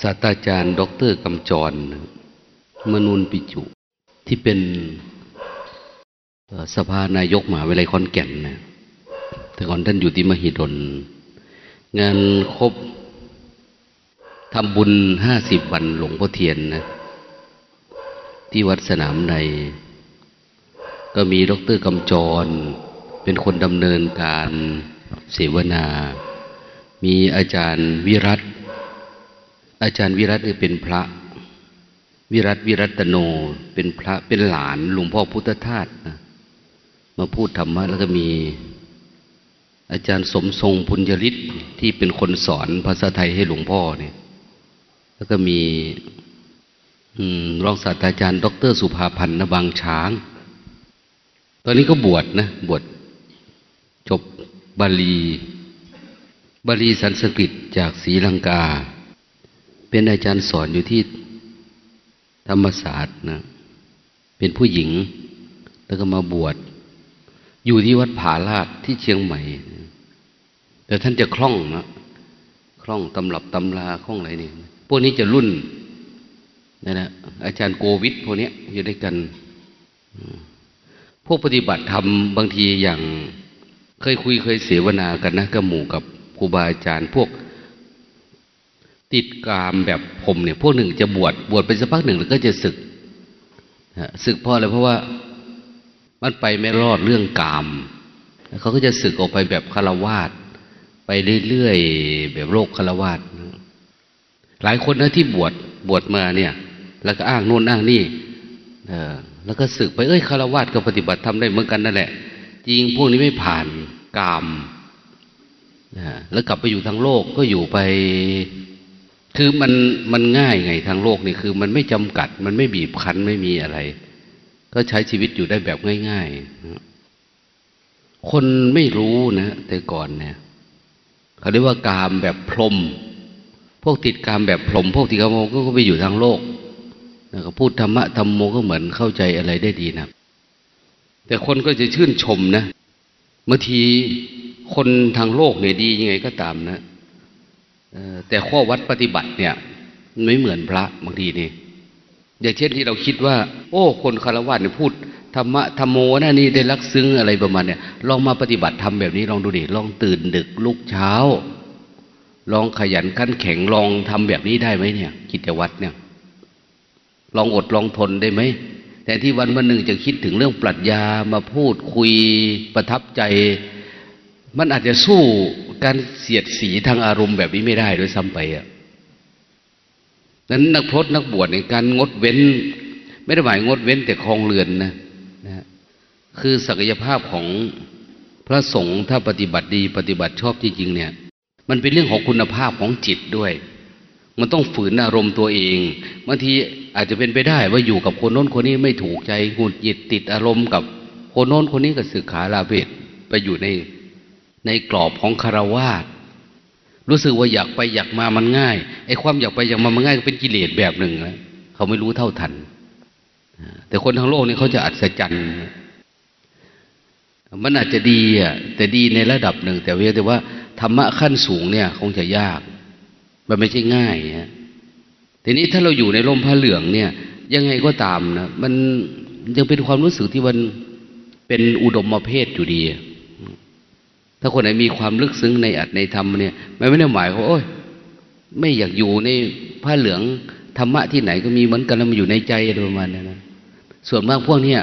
ศาสตราจารย์ดรกำจร มนุนปิจุ ที่เป็นสภานายกมหาวิทยาลัยขอนแก่นนะแต่ก่อนท่านอยู่ที่มหิดล งานครบทำบุญห้าสิบวันหลวงพ่อเทียนนะ ที่วัดสนามใน ก็มีดรกำจร เป็นคนดำเนินการเสวนา มีอาจารย์วิรัต อาจารย์วิรัตเนี่ยเป็นพระ วิรัตวิรัตโน เป็นพระเป็นหลานหลวงพ่อพุทธทาสนะมาพูดธรรมะแล้วก็มี อาจารย์สมทรงพุญญริศที่เป็นคนสอนภาษาไทยให้หลวงพ่อเนี่ย แล้วก็มีรองศาสตราจารย์ ดร สุภาพันธ์นบางช้าง ตอนนี้ก็บวชนะ บวชจบบาลี บาลีสันสกฤตจากศรีลังกา เป็นอาจารย์สอนอยู่ที่ธรรมศาสตร์นะ เป็นผู้หญิง แล้วก็มาบวช อยู่ที่วัดผาลาดที่เชียงใหม่ แต่ท่านจะคล่องนะคล่องตำรับตำราคล่องอะไรนี่ พวกนี้จะรุ่นนั่นนะอาจารย์โกวิทพวกนี้อยู่ด้วยกัน พวกปฏิบัติธรรมบางทีอย่าง เคยคุยเคยเสวนากันนะก็หมู่กับครูบาอาจารย์ พวก ติดกามแบบผมเนี่ย พวกหนึ่งจะบวชบวชไปสักพักหนึ่งแล้วก็จะศึกศึกเพราะอะไรเพราะว่ามันไปไม่รอดเรื่องกามเขาก็จะศึกออกไปแบบคารวาสไปเรื่อยๆแบบโลกคารวาสหลายคนนะที่บวชบวชมาเนี่ย แล้วก็อ้างโน่นอ้างนี่แล้วก็ศึกไปเอ้ยคารวาสก็ปฏิบัติทำได้เหมือนกันนั่นแหละ จริงพวกนี้ไม่ผ่านกามแล้วกลับไปอยู่ทางโลกก็อยู่ไป คือมันมันง่ายไงทางโลกนี่คือมันไม่จำกัด มันไม่บีบคั้นไม่มีอะไร ก็ใช้ชีวิตอยู่ได้แบบง่ายๆคนไม่รู้นะ แต่ก่อนเนี่ยเขาเรียกว่ากามแบบพรม พวกติดกามแบบพรม พวกติดกามก็ไปอยู่ทางโลกแล้วก็พูดธรรมะธรรมโมก็เหมือนเข้าใจอะไรได้ดีนะแต่คนก็จะชื่นชมนะบางทีคนทางโลกเนี่ยดียังไงก็ตามนะ แต่ข้อวัดปฏิบัติเนี่ยไม่เหมือนพระบางทีนี่อย่างเช่นที่เราคิดว่า โอ้ คนคารวะเนี่ยพูดธรรมะธรรมโมนะนี่ได้รักซึ้งอะไรประมาณเนี่ยลองมาปฏิบัติทำแบบนี้ลองดูดิลองตื่นดึกลุกเช้า ลองขยันขันแข็งลองทำแบบนี้ได้ไหมเนี่ย กิจวัตรเนี่ย ลองอดลองทนได้ไหมแต่ที่วันวันหนึ่งจะคิดถึงเรื่องปรัชญามาพูดคุยประทับใจ มันอาจจะสู้ การเสียดสีทางอารมณ์แบบนี้ไม่ได้ด้วยซ้ำไปอะนั้นนักพรตนักบวชในการงดเว้น ไม่ได้หมายงดเว้นแต่คลองเรือนนะนะคือศักยภาพของพระสงฆ์ถ้าปฏิบัติดีปฏิบัติชอบจริงๆเนี่ย มันเป็นเรื่องของคุณภาพของจิตด้วย มันต้องฝืนอารมณ์ตัวเองบางทีอาจจะเป็นไปได้ว่าอยู่กับคนโน้นคนนี้ไม่ถูกใจหงุดหงิดติดอารมณ์กับคนโน้นคนนี้ก็สึกขาลาเพศไปอยู่ใน ในกรอบของคารวาสรู้สึกว่าอยากไปอยากมามันง่ายไอ้ความอยากไปอยากมามันง่ายก็เป็นกิเลสแบบหนึ่งนะเขาไม่รู้เท่าทัน แต่คนทั้งโลกนี่เขาจะอัศจรรย์มันอาจจะดีอะแต่ดีในระดับหนึ่ง แต่เวแต่ว่าธรรมะขั้นสูงเนี่ย คงจะยาก มันไม่ใช่ง่ายฮะทีนี้ถ้าเราอยู่ในร่มผ้าเหลืองเนี่ย ยังไงก็ตามนะมันยังเป็นความรู้สึกที่มันเป็นอุดมเพศอยู่ดี ถ้าคนไหนมีความลึกซึ้งในอัตในธรรมเนี่ยมันไม่ได้หมายว่าโอ้ยไม่อยากอยู่ในผ้าเหลืองธรรมะที่ไหนก็มีเหมือนกันแล้วมันอยู่ในใจอะไรประมาณนั้นนะส่วนมากพวกเนี้ย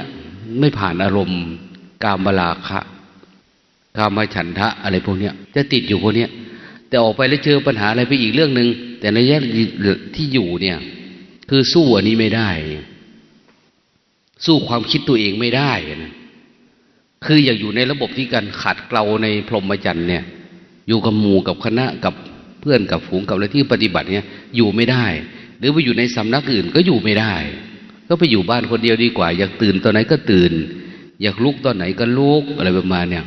ไม่ผ่านอารมณ์ กามบลาคะกามฉันทะอะไรพวกเนี้ยจะติดอยู่พวกเนี้ยแต่ออกไปแล้วเจอปัญหาอะไรไปอีกเรื่องหนึ่งแต่ในแยะที่อยู่เนี่ย คือสู้อันนี้ไม่ได้ สู้ความคิดตัวเองไม่ได้นะ คืออย่าอยู่ในระบบที่การขัดเกลาในพรหมจรรย์เนี่ย อยู่กับหมู่กับคณะกับเพื่อนกับฝูงกับอะไรที่ปฏิบัติเนี่ย อยู่ไม่ได้ หรือไปอยู่ในสำนักอื่นก็อยู่ไม่ได้ ก็ไปอยู่บ้านคนเดียวดีกว่า อยากตื่นตอนไหนก็ตื่น อยากลุกตอนไหนก็ลุกอะไรประมาณเนี่ย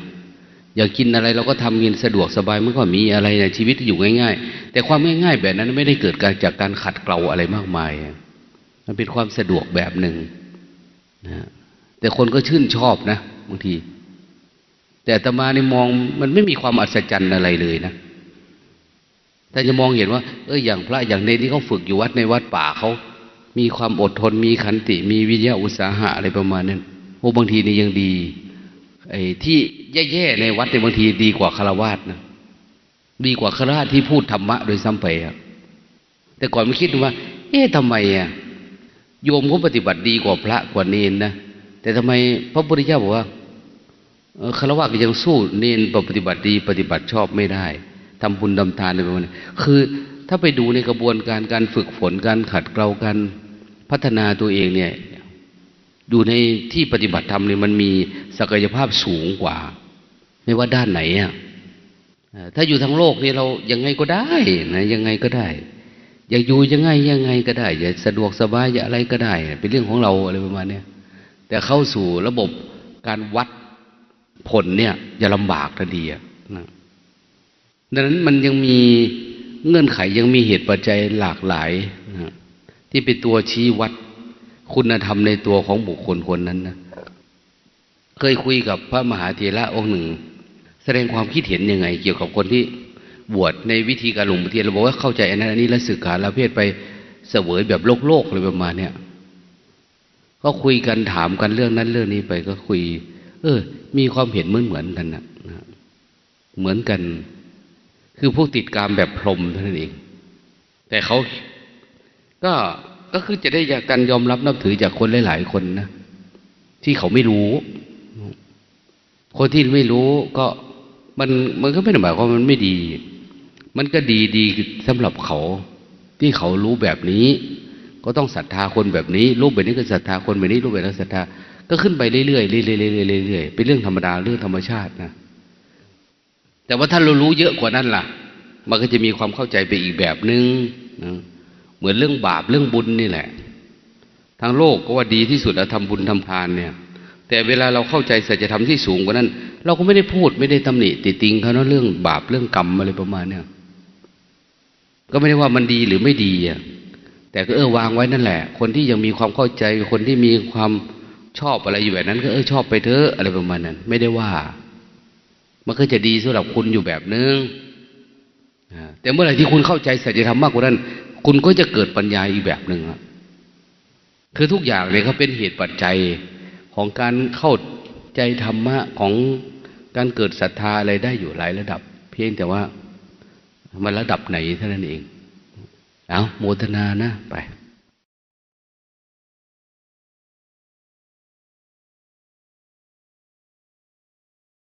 อยากกินอะไรเราก็ทำกินสะดวกสบายมันก็มีอะไรในชีวิตอยู่ง่าย ๆ แต่ความง่ายๆแบบนั้นไม่ได้เกิดการจากการขัดเกลาอะไรมากมาย มันเป็นความสะดวกแบบหนึ่งนะแต่คนก็ชื่นชอบนะ บางที แต่ตมาเนี่มองมันไม่มีความอัศจรรย์อะไรเลยนะแต่จะมองเห็นว่า เอออย่างพระอย่างเนที่เขาฝึกอยู่วัดในวัดป่าเขามีความอดทนมีขันติ มีวิญญาอุตสาหะอะไรประมาณนั้นโอ้บางทีนี่ยังดีไอ้ที่แย่ๆในวัดในบางทีดีกว่าคารวาสนะดีกว่าคารวาสที่พูดธรรมะโดยซ้ำไปอะแต่ก่อนไม่คิดว่า เอ๊ะทำไมอะโยมเขาปฏิบัติดีกว่าพระกว่าเนนนะ แต่ทำไมพระพุทธเจ้าบอกว่าคารวะก็ยังสู้เนนปฏิบัติดีปฏิบัติชอบไม่ได้ทำบุญทำทานในประมาณนี้คือถ้าไปดูในกระบวนการการฝึกฝนการขัดเกลาการพัฒนาตัวเองเนี่ยอยู่ในที่ปฏิบัติธรรมเนี่ยมันมีศักยภาพสูงกว่า ไม่ว่าด้านไหนอะถ้าอยู่ทั้งโลกนี่เรายังไงก็ได้นะยังไงก็ได้ อยากอยู่ยังไงยังไงก็ได้อยากสะดวกสบายอยากอะไรก็ได้ เป็นเรื่องของเราอะไรประมาณเนี้ย แต่เข้าสู่ระบบการวัดผลเนี่ยอย่าลำบากทันทีนะดังนั้นมันยังมีเงื่อนไขยังมีเหตุปัจจัยหลากหลายนะที่เป็นตัวชี้วัดคุณธรรมในตัวของบุคคลคนนั้นนะเคยคุยกับพระมหาเถระองค์หนึ่ง แสดงความคิดเห็นยังไง เกี่ยวกับคนที่บวชในวิธีการหลวงพ่อเทียนเราบอกว่าเข้าใจอันนั้นอันนี้แล้วสึกขาแล้วเพศไปเสวยแบบโลกโลกอะไรประมาณเนี้ย ก็คุยกันถามกันเรื่องนั้นเรื่องนี้ไปก็คุย เออ มีความเห็นเหมือนเหมือนกันนะเหมือนกัน คือพวกติดกามแบบพรมเท่านั้นเอง แต่เขาก็ก็คือจะได้จากการยอมรับนับถือจากคนหลาย ๆ คนนะที่เขาไม่รู้ คนที่ไม่รู้ก็มันมันก็ไม่ได้หมายความว่ามันไม่ดี มันก็ดีดีสำหรับเขา ที่เขารู้แบบนี้ ก็ต้องศรัทธาคนแบบนี้ รูปแบบนี้ก็ศรัทธาคนแบบนี้รูปแบบนั้นศรัทธา ก็ขึ้นไปเรื่อยๆเรื่อยๆเรื่อยๆเรื่อยๆเป็นเรื่องธรรมดาเรื่องธรรมชาตินะแต่ว่าถ้าเรารู้เยอะกว่านั้นล่ะ มันก็จะมีความเข้าใจไปอีกแบบนึงนะเหมือนเรื่องบาปเรื่องบุญนี่แหละทางโลกก็ว่าดีที่สุดแล้วทำบุญทำทานเนี่ย แต่เวลาเราเข้าใจสัจธรรมที่สูงกว่านั้น เราก็ไม่ได้พูดไม่ได้ตำหนิติติงเขาเนอะเรื่องบาปเรื่องกรรมอะไรประมาณเนี่ยก็ไม่ได้ว่ามันดีหรือไม่ดีอะ แต่ก็เออวางไว้นั่นแหละ คนที่ยังมีความเข้าใจ คนที่มีความชอบอะไรอยู่แบบนั้น ก็เออชอบไปเถอะอะไรประมาณนั้น ไม่ได้ว่า มันก็จะดีสำหรับคุณอยู่แบบนึงแต่เมื่อไหร่ที่คุณเข้าใจสัจธรรมมากกว่านั้น คุณก็จะเกิดปัญญาอีกแบบหนึ่งคือทุกอย่างเลยเขาเป็นเหตุปัจจัยของการเข้าใจธรรมะของการเกิดศรัทธาอะไรได้อยู่หลายระดับ เพียงแต่ว่ามันระดับไหนเท่านั้นเอง เอาโมทนานะไป